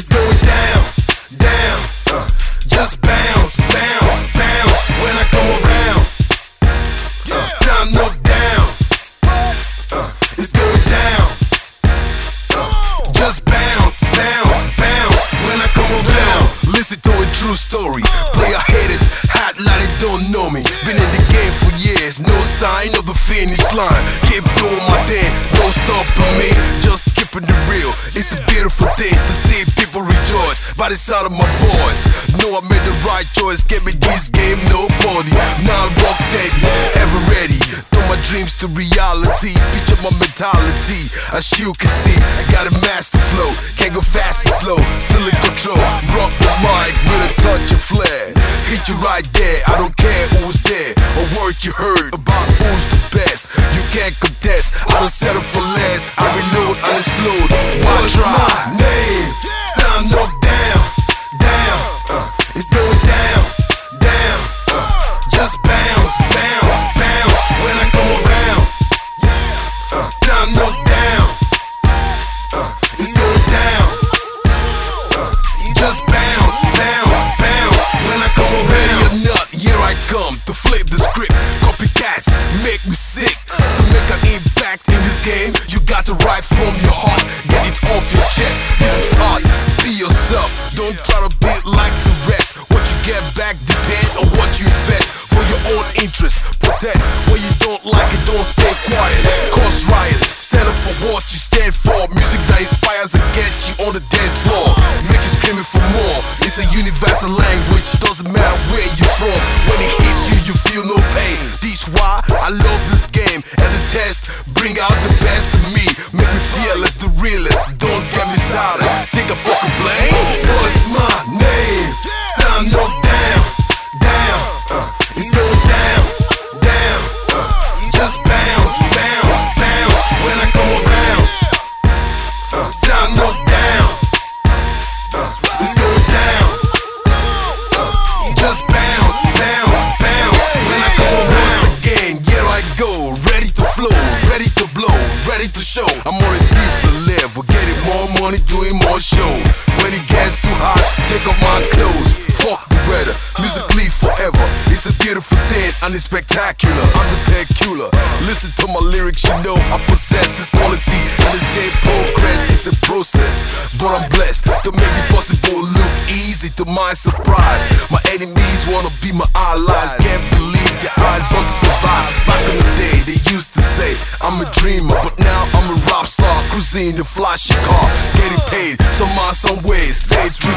It's going down, down, uh, just bounce, bounce, bounce when I come around. Uh, time no down. Uh, it's going down. Uh, just bounce, bounce, bounce when I come around. Listen to a true story. Player haters, hot lot they don't know me. Been in the game for years, no sign of a finish line. Keep doing my thing, don't stop for me. Just keeping the real. It's a beautiful thing to see people rejoice by the sound of my voice. Know I made the right choice. Get me this game, no nobody. Now I'm rock steady, ever ready. Turn my dreams to reality. Picture my mentality. As you can see, I got a master flow. Can't go fast or slow. Still in control. Rock the mic with a touch of flair. Hit you right there. I don't care who was there or word you heard about who's the best. You can't contest. I don't settle for less. I reload, I explode. Game, you got to write from your heart. Get it off your chest. This is art. Be yourself. Don't try to be like the rest. What you get back depend on what you invest for your own interest. Protect what you don't like it. Don't stay quiet. Cause riot. Stand up for what you fearless, the realest. Don't get me started. Think I fucking blame? Money, more show. When it gets too hot, take off my clothes. Fuck the weather, musically forever. It's a beautiful thing and it's spectacular. I'm the peculiar. Listen to my lyrics, you know I possess this quality. And the same progress is a process. But I'm blessed to make it possible look easy to my surprise. My enemies wanna be my allies. Can't believe their eyes want to survive. Back in the day, they used to say I'm a dreamer, but now I'm a rock star. Cruising the flashy car, getting paid somehow, some ways. Stay true